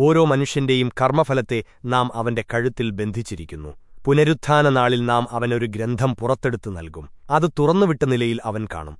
ഓരോ മനുഷ്യന്റെയും കർമ്മഫലത്തെ നാം അവന്റെ കഴുത്തിൽ ബന്ധിച്ചിരിക്കുന്നു. പുനരുത്ഥാന നാളിൽ നാം അവനൊരു ഗ്രന്ഥം പുറത്തെടുത്തു നൽകും. അത് തുറന്നുവിട്ട നിലയിൽ അവൻ കാണും.